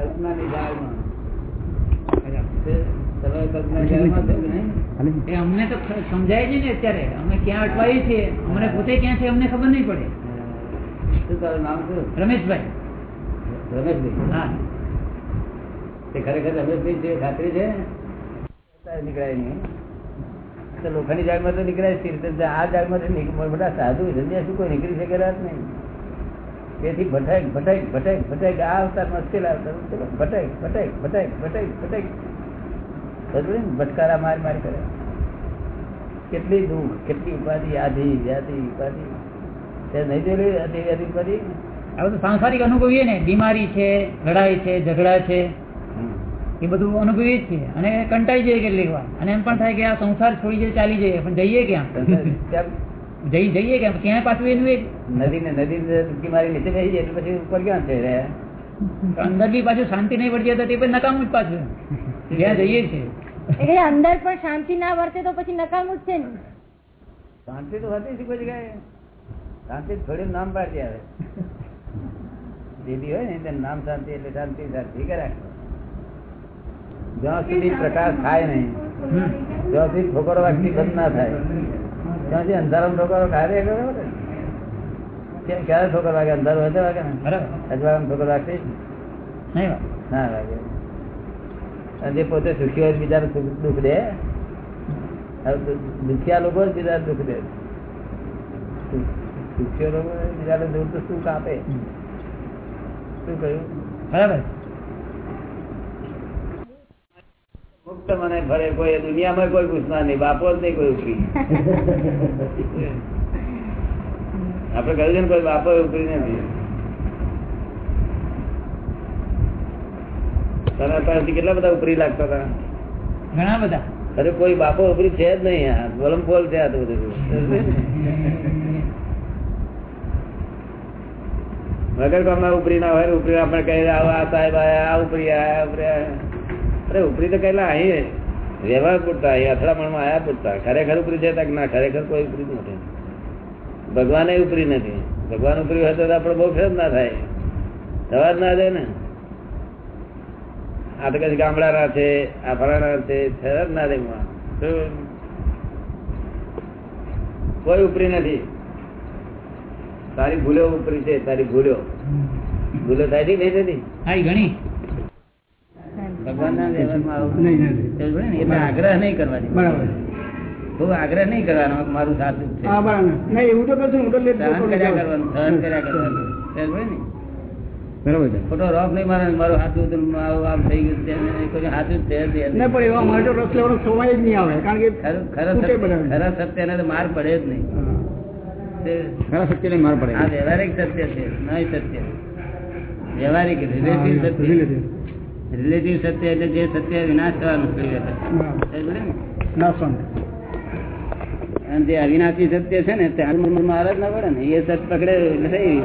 કલ્પનાની જાળમાં છો અમને તો સમજાય છે ને અત્યારે. અમે ક્યાં અટવાયું છીએ? અમને પોતે ક્યાં છે અમને ખબર નહીં પડે. શું તારું નામ શું? રમેશભાઈ. રમેશભાઈ? હા. તે ખરેખર રમેશભાઈ છે ખાતરી છે? નીકળાય નહીં. તો લોખંડની જાળમાં તો નીકળાય છે. આ જાગમાં બધા સાધુ સંન્યાસી શું કોઈ નીકળી શકે રાત નહીં? તેથી ભટક ભટક ભટક ભટક. આ અવતાર મુશ્કેલ આવતા ભટક ભટક ભટક ભટક ભટક ભટકારા માર માર કરે. કેટલી દુઃખ કેટલી ઉપાધિ આધિ વ્યાધિ ઉપાધિ. તે નહીં જોયેલી આધિ વ્યાધિ ઉપાધિ? આ બધું સાંસારિક અનુભવીએ ને બીમારી છે લડાઈ છે ઝઘડા છે એ બધું અનુભવીએ જ છીએ. અને કંટાળી જઈએ કેટલીક વાર. અને એમ પણ થાય કે આ સંસાર છોડી જઈએ ચાલી જઈએ પણ જઈએ ક્યાં? જઈ જઈએ કે ત્યાં પાછું એનું એક નદી ને નદી ડૂબકી મારી નીચે જાય એટલે પછી ઉપર ક્યાં છે રે? અંદર બી પાછું શાંતિ નહીં પડી જાય તો તે પણ નકામું જ પાછું. જ્યાં જઈએ છીએ. એટલે અંદર પણ શાંતિ ના વર્તે તો પછી નકામું જ છે ને. શાંતિ તો હતી જ કોઈ જગ્યાએ. શાંતિ થોડી નામ પાડતી આવે. દીદી હોય ને તેને નામ શાંતિ એટલે શાંતિ શાંતિ. કરે જ્યાં સુધી પ્રકાશ થાય નહીં જ્યાં ત્યાં સુધી ઠોકર વાગતી બંધ ના થાય. ત્યાં સુધી અંધારામાં ઠોકરો કાર્ય કરે ને. ક્યારે ઠોકર વાગે? અંધારું તો વાગે ને. બરાબર. અજવાળામાં ઠોકર વાગતી નહીં ના લાગે અને જે પોતે સુખી હોય બીજાને દુઃખ દે. દુખિયા લોકો જ બીજાને દુઃખ દે. સુખીઓ લોકો બીજાને દુઃખ તો સુખ આપે. શું કહ્યું? બરાબર. મુક્ત મને ફરે કોઈ દુનિયામાં કોઈ પૂછનાર નહીં બાપો જ નહીં કોઈ ઉકરી આપડે કહ્યું છે ને કોઈ બાપો ઉકરી નથી. તમે અત્યારથી કેટલા બધા ઉપરી લાગતા હતા? ઘણા બધા. અરે કોઈ બાપો ઉપરી છે જ નહીં યાર. બોલમ બોલ છે આ તો બધું. વગર કામના ઉપરી ના હોય ઉપરી આપણે કહી રહ્યા આ સાહેબ આ ઉપરી આયા આ ઉપરી આયા. અરે, ઉપરી તો કહેલા, અહીં વ્યવહાર પૂરતા, અહીં અથડામણમાં આયા પૂરતા. ખરેખર ઉપરી કે ના, ખરેખર કોઈ ઉપરી નથી. ભગવાને ઉપરી નથી. ભગવાન ઉપરી હોય તો આપણે બહુ ફેર ના થાય. થવા જ ના જાય ને. આ તો કઈ ગામડાના છે, આ ફલાણા છે, ફેર જ ના જાય કોઈ ઉપરી નથી. તારી ભૂલો ઉપરી છે, તારી ભૂલો. ભૂલો થાય છે નહીં થતી? ઘણી. ભગવાનના આગ્રહ નહીં કરવાની બરાબર. બહુ આગ્રહ નહીં કરવાનો મારું સાચું છે. હા બરાબર. નહીં એવું તો કરશું હું તો કર્યા કરવાનું સહન કર્યા કરવાનું. બરાબર ખોટો રોફ નહીં મારે મારું હાથું મારું આમ થઈ ગયું છે કોઈ હાથું જ છે પણ એવા મારે તો રસ લેવાનો સમય જ નહીં આવે કારણ કે ખરા સત્ય ખરા સત્યને તો માર પડે જ નહીં. ખરા સત્ય નહીં માર પડે. આ વ્યવહારિક સત્ય છે નહીં સત્ય. વ્યવહારિક રિલેટિવ સત્ય. રિલેટિવ સત્ય એટલે જે સત્ય વિનાશ થવાનું છે બરાબર. સમજ્યો ને? નાશવંત. અને જે અવિનાશી સત્ય છે ને તે હાલમાં મારા જ ના પડે ને. એ સત્ય પકડે એટલે થઈ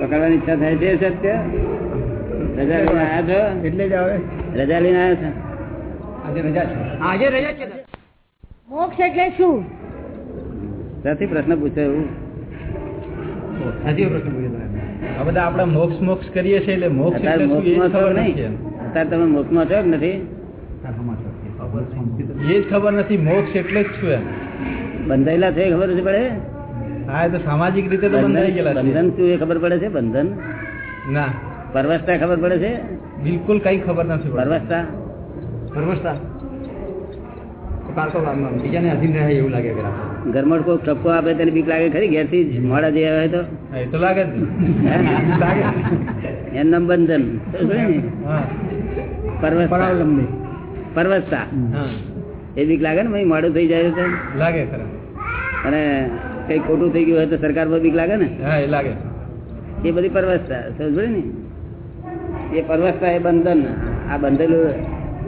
પકડવાની ઈચ્છા થાય છે સત્ય. રજા લઈને આવ્યા છો? એટલે જ આવે. રજા લઈને આવ્યા છો? આજે રજા છે. આજે રજા છે. મોક્ષ એટલે શું? ત્યાંથી પ્રશ્ન પૂછાય એવું. સાચી પ્રશ્ન. આ બધા આપણે મોક્ષ મોક્ષ કરીએ છીએ એટલે મોક્ષ એટલે શું એ ખબર નહીં? નથી અત્યારે તમે મોક્ષમાં છો નથી. એ જ ખબર નથી મોક્ષ એટલે જ છું એમ. બંધાયેલા છે ખબર છે પડે? હા એ તો સામાજિક રીતે તો બંધાઈ ગયેલા બંધન શું એ ખબર પડે છે? બંધન? ના. પરવસ્તા ખબર પડે છે? બિલકુલ કઈ ખબર નથી પરવસ્તા પરવસ્તા બીજાને અધીન રહે એવું લાગે પેલા. ઘરમાં કોઈ ઠપકો આપે તેને બીક લાગે ખરી? ઘેરથી જ મોડા જે આવે તો? તો લાગે જ ને. હે? લાગે એનું નામ બંધન પરવસ્તા. એ બીક લાગે ને ભાઈ? મોડું થઈ જાય તો? લાગે અને કઈ ખોટું થઈ ગયું હોય તો સરકાર પર બીક લાગે ને? હા એ લાગે. એ બધી પરવસ્તા. સમજ ને? એ પરવસ્તા એ બંધન. આ બંધેલું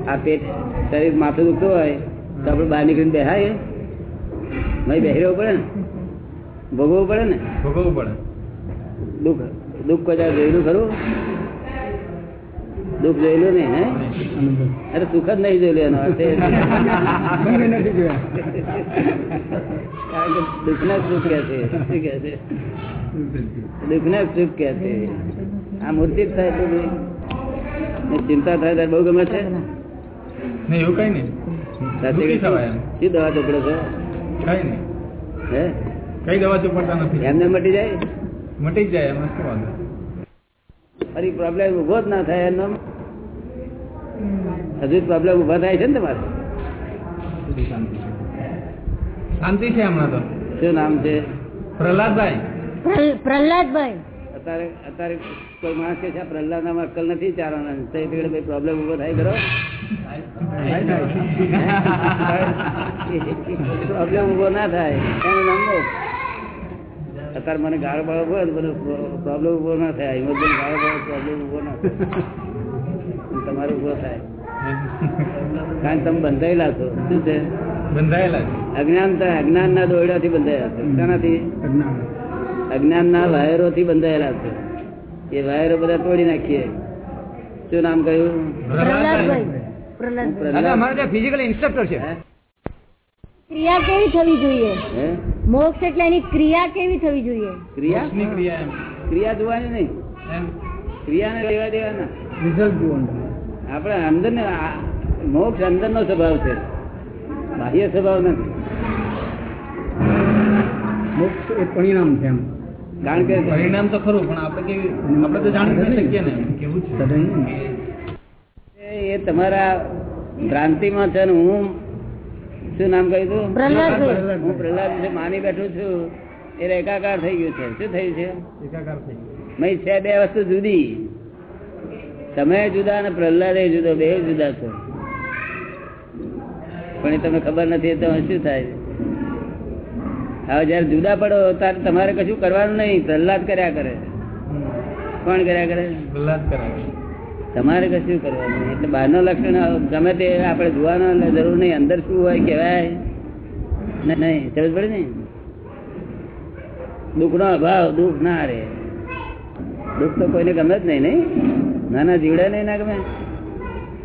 આ પેટ શરીર માથું દુખતું હોય તો આપણે બહાર નીકળીને બેહાય. નહીં બહેરવું પડે ને? ભોગવવું પડે ને? ભોગવવું પડે. દુઃખ દુઃખ કદાચ જોયેલું ખરું? દુઃખ જોયેલું નહીં હે? અરે સુખ જ નહીં જોયેલું એનો અર્થ કે દુઃખના સુખ કે છે. શું કે છે? દુઃખના સુખ કે છે. આ મૂર્તિ જ થાય તો ને ચિંતા થાય ત્યારે બહુ ગમે છે. નહીં એવું કઈ નહીં. દુઃખી. શું દવા ચોપડો છો? કઈ નહીં. હે? કઈ દવા ચોપડતા નથી. એમને મટી જાય? મટી જાય એમાં શું વાંધો? ફરી પ્રોબ્લેમ ઊભો જ ના થાય હજુ પ્રોબ્લેમ ઊભા થાય છે ને તમારે? શાંતિ છે હમણાં તો? શું નામ છે? પ્રહલાદભાઈ. પ્રહલાદભાઈ. અત્યારે અત્યારે કોઈ માણસ કે છે આ પ્રહલાદનામાં અક્કલ નથી ચારવાના તો એ ભાઈ પ્રોબ્લેમ ઊભો થાય ખરો પ્રોબ્લેમ ઊભો ના થાય એનું નામ. અત્યારે મને ગાળો બાળો હોય તો બધો પ્રોબ્લેમ ઊભો ના થાય ઇમરજન ગાળો બાળો પ્રોબ્લેમ ઊભો ના થાય. તમારે ઊભો થાય. કારણ તમે બંધાયેલા છો. શું છે? બંધાયેલા અજ્ઞાનતા અજ્ઞાન ના અજ્ઞાનના દોરડાથી બંધાયેલા છો. શાનાથી? અજ્ઞાનના વાયરોથી બંધાયેલા છે. એ વાયરો બધા તોડી નાખીએ. શું નામ કહ્યું? ફિઝિકલ ઇન્સ્ટ્રક્ટર છે. ક્રિયા કેવી થવી જોઈએ? મોક્ષ એટલે એની ક્રિયા કેવી થવી જોઈએ? ક્રિયા? ક્રિયા જોવાની નહીં. એમ. ક્રિયાને લેવા દેવાના. રિઝલ્ટ જોવાનું. આપણે અંદર ને મોક્ષ અંદર નો સ્વભાવ છે. બાહ્ય સ્વભાવ નથી. મોક્ષ એ પરિણામ છે એમ. કારણ કે પરિણામ તો ખરું પણ આપણે કેવી આપણે તો જાણી નથી શકીએ ને. કેવું છે? સદન એ તમારા ભ્રાંતિમાં છે ને હું શું નામ કહ્યું તું? પ્રહલાદ હું પ્રહલાદ માની બેઠું છું. એ એકાકાર થઈ ગયું છે. શું થયું છે? એકાકાર થઈ ગયું. છે બે વસ્તુ જુદી. તમે જુદા અને પ્રહલાદ જુદો બે જુદા છો. પણ એ તમને ખબર નથી તો શું થાય? હવે જયારે જુદા પડો ત્યારે તમારે કશું કરવાનું નહીં પ્રહલાદ કર્યા કરે. કોણ કર્યા કરે? પ્રહલાદ કરાવે તમારે કશું કરવાનું એટલે બહારનો લક્ષણ ગમે તે આપણે જોવાનો જરૂર નહીં. અંદર શું હોય કહેવાય? નહીં. સમજ પડે ને? દુઃખનો અભાવ દુઃખ ના રે. દુઃખ તો કોઈને ગમે જ નહીં નહીં? નાના જીવડા નહીં ના ગમે?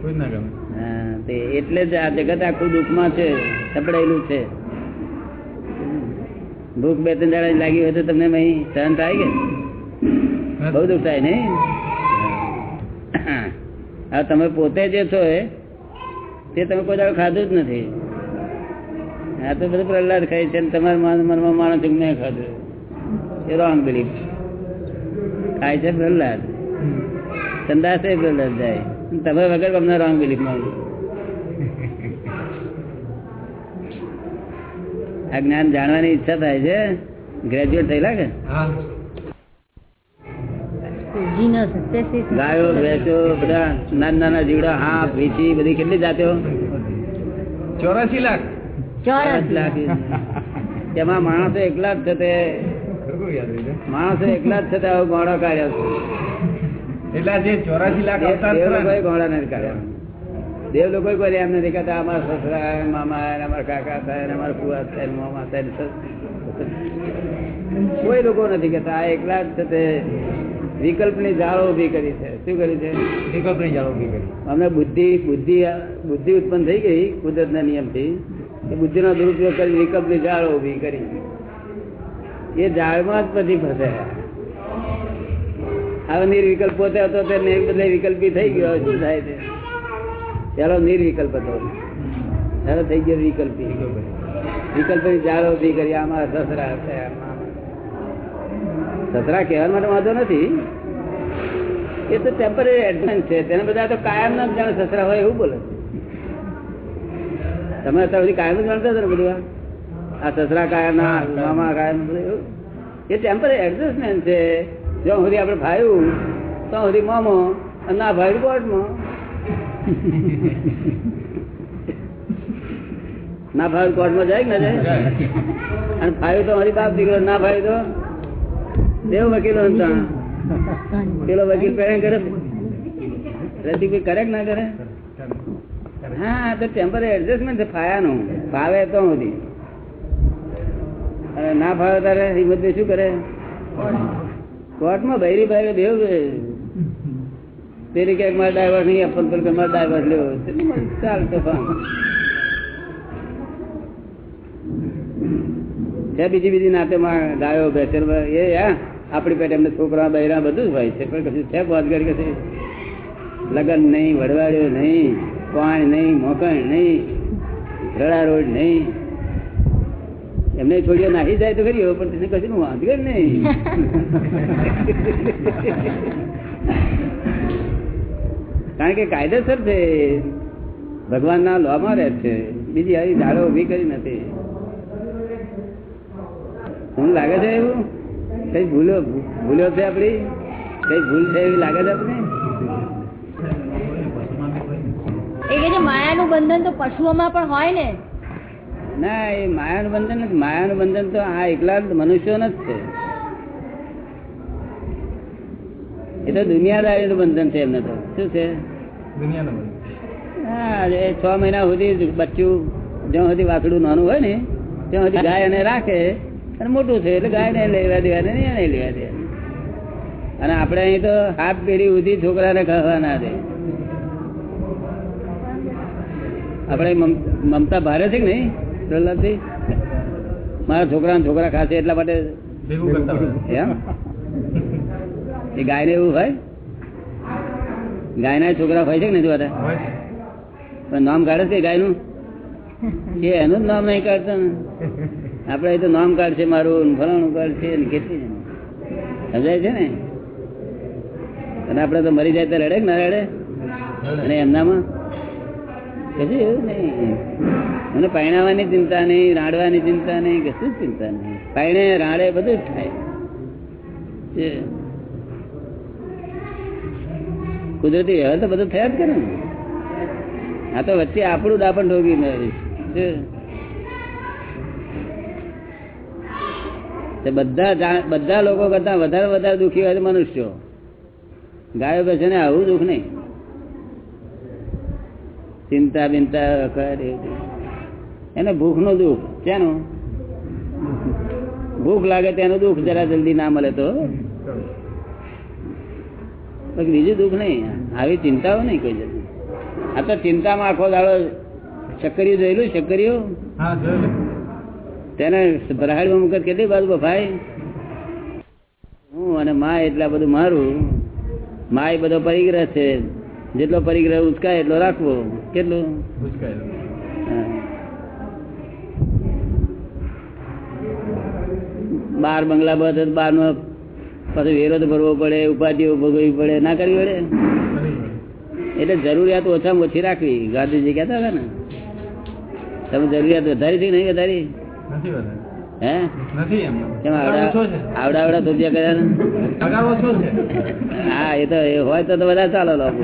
કોઈ ના ગમે. હા તે એટલે જ આ જગત આખું દુઃખમાં છે સપડાયેલું છે. ભૂખ બે ત્રણ દાડા લાગી હોય તો તમને અહીં સહન થાય કે? બહુ દુઃખ થાય નહીં હા તમે પોતે જે છો એ તે તમે કોઈ દાડો ખાધું જ નથી. આ તો બધું પ્રહલાદ ખાય છે તમારા મન- મનમાં માણસ મેં ખાધું. એ રોંગ બિલીફ ખાય છે પ્રહલાદ. સંદાસે પ્રહલાદ જાય. તમે વગર અમને રોંગ બિલીફમાં આ જ્ઞાન જાણવાની ઈચ્છા થાય છે? ગ્રેજ્યુએટ થયેલા કે? હા. જીનો સત્યાસી ગાયો ભેંસો બધા નાના નાના જીવડા હા વીછી બધી કેટલી જાતો ચોરાસી લાખ. ચોરસ. લાખ. તેમાં માણસો એકલા જ છે તે. ખરું યાદ રહી જાય. માણસો એકલા જ છે તે આવો ગોળો કાઢ્યો છે. એટલે જે ચોરાસી લાખ ગોળા નથી કાઢ્યા. દેવ લોકો કોઈ એમને દેખાતા અમારા સસરા મામા અમારા કાકા થાય અમારા ફુવા થાય મામા થાય કોઈ લોકો નથી કહેતા. આ એકલા જ છે તે વિકલ્પની જાળો ઊભી કરી છે. શું કરી છે? વિકલ્પની જાળો ઊભી કરી. અમને બુદ્ધિ બુદ્ધિ બુદ્ધિ ઉત્પન્ન થઈ ગઈ કુદરતના નિયમથી એ બુદ્ધિનો દુરુપયોગ કરી વિકલ્પની જાળો ઊભી કરી. એ જાળમાં જ પછી ફસે. હવે નિર્વિકલ્પ પોતે હતો તે બદલે વિકલ્પી થઈ ગયો શું થાય છે? ચાલો નિર્વિકલ્પ હતો. પેલો થઈ ગયો વિકલ્પી. વિકલ્પની જાળો ઊભી કરી આમાં સસરા સસરા કહેવા માટે વાંધો નથી. એ તો ટેમ્પરરી એડજસ્ટમેન્ટ છે. તેને બધા તો કાયમ ના જાણે સસરા હોય એવું બોલે તમે અત્યાર સુધી કાયમ જ જાણતા હતા ને બધું આ? સસરા કાયમ ના મામા કાયમ એવું? એ ટેમ્પરરી એડજસ્ટમેન્ટ છે. જ્યાં સુધી આપણે ભાયું ત્યાં સુધી મામો અને ના ભાઈ કોર્ટમાં ના ભાઈ કોર્ટમાં જાય કે ના જાય? અને ભાઈ તો મારી બાપ દીકરો ના ભાઈ તો? દેવ વકીલો પેલો વકીલ પહેરે કરે? રસિકભાઈ કરે કે ના કરે? હા તો ટેમ્પરરી એડજસ્ટમેન્ટ છે ફાયાનું. ફાવે તો સુધી. અને ના ફાવે તારે હિંમત શું કરે? કોર્ટમાં બૈરી બૈરી દેવ પેલી કે મારે ડાયવર્સ નહીં આપવાનું પણ મારે ડાયવર્સ લેવો ચાલ તો છે બીજી બીજી નાતેમાં ગાયો બેચર એ હા આપણી પેટે એમને છોકરા, બૈરા બધું જ હોય છે. પણ કશું છે બોધગર કે છે? લગન નહીં વડવાડ્યો નહીં, પાણ નહીં, મોકણ નહીં રડારોડ નહીં. એમને છોડીઓ નાખી જાય તો ખરી, પણ તેને કશું વાંધગર નહીં. કારણ કે કાયદેસર છે ભગવાન ના લોમાં રહે છે. બીજી આવી દાડો ઊભી કરી નથી. શું લાગે છે એવું? કઈ ભૂલો ભૂલો છે આપડી કઈ ભૂલ છે એવી લાગે છે આપણે એ કે માયાનું બંધન તો પશુઓમાં પણ હોય ને? ના એ માયાનું બંધન નથી. માયાનું બંધન તો આ એકલા મનુષ્યો જ છે. એ તો દુનિયાદારીનું બંધન છે એમને તો. શું છે? દુનિયાનો હા એ છ મહિના સુધી બચ્ચું જ્યાં સુધી વાસડું નાનું હોય ને ત્યાં સુધી ગાય એને રાખે અને મોટું છે એટલે ગાય ને લેવા દેવા દે ને લેવા દે. અને આપણે અહીં તો હાથ પેઢી સુધી છોકરાને ખાવા ના દે. આપણે મમતા ભારે છે કે નહીં પ્રહલાદજી? મારા છોકરા છોકરા ખાશે એટલા માટે એ ગાય ને એવું હોય? ગાય ના છોકરા હોય છે કે નથી જોતા પણ નામ કાઢે છે ગાયનું એ એનું જ નામ નહીં કાઢતા ને? આપડે તો નામ કાઢશે મારું ફલાણું ફલાણું કાઢશે ને કેટલી સમજાય છે ને? અને આપડે તો મરી જાય તો રડે કે ના રડે? અને એમનામાં? કશું એવું નહીં. મને પાણાવાની ચિંતા નહીં રાડવાની ચિંતા નહીં કશું જ ચિંતા નહીં. પાયણે રાડે બધું જ થાય છે. કુદરતી વ્યવહાર તો બધો થયા જ કરે ને. આ તો વચ્ચે આપણું દાપણ ઢોકી બધા બધા લોકો કરતા વધારે વધારે દુઃખી હોય મનુષ્યો. ગાયો બેસે ને આવું દુઃખ નહીં. ચિંતા બિંતા એને ભૂખનું દુઃખ ક્યાંનું ભૂખ લાગે તેનું દુઃખ જરા જલ્દી ના મળે તો. બીજું દુઃખ નહીં. આવી ચિંતાઓ નહીં કોઈ જતું આ તો ચિંતામાં આખો દાડો ચક્કરિયું જોયેલું ચક્કરિયું તેને ભરાડીમાં મુકત કેટલી બાજુ બફાય હું અને મા એટલા બધું મારું. માય બધો પરિગ્રહ છે. જેટલો પરિગ્રહ ઉચકાય એટલો રાખવો. કેટલું. બાર બંગલા બધ બાર નો પછી વેરો ભરવો પડે ઉપાધિઓ ભોગવવી પડે ના કરવી પડે? એટલે જરૂરિયાત ઓછામાં ઓછી રાખવી ગાંધીજી કહેતા હતા ને. તમે જરૂરિયાત વધારી છે નહીં વધારી? હે? નથી એમ. કેમ પગાર આવડા આવડા આવડા ધોતિયા કર્યા ને? પગાર ઓછો છે. હા એ તો એ હોય તો તો બધા ચાલો લોકો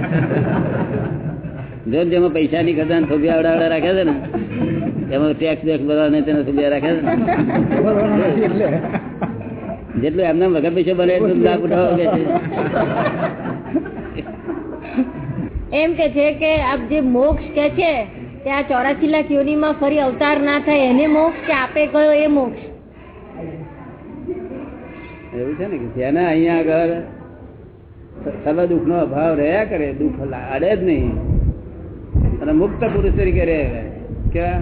જો ને જેમાં પૈસા ની કરતા થોબિયા આવડા આવડા રાખ્યા છે ને એમાં ટેક્સ બેક્સ બધા નહીં તેના થોબિયા રાખ્યા છે ને. જેટલું એમને વગર પૈસે બને એટલું લાભ ઉઠાવો એમ કે છે કે આપ જે મોક્ષ કે છે તે આ ચોરાસી લાખ યોનીમાં ફરી અવતાર ના થાય એને મોક્ષ કે આપે કયો એ મોક્ષ? એવું છે ને કે જેને અહીંયા આગળ સર્વ દુઃખ નો અભાવ રહ્યા કરે દુઃખ અડે જ નહીં. અને મુક્ત પુરુષ તરીકે રહે. કેવા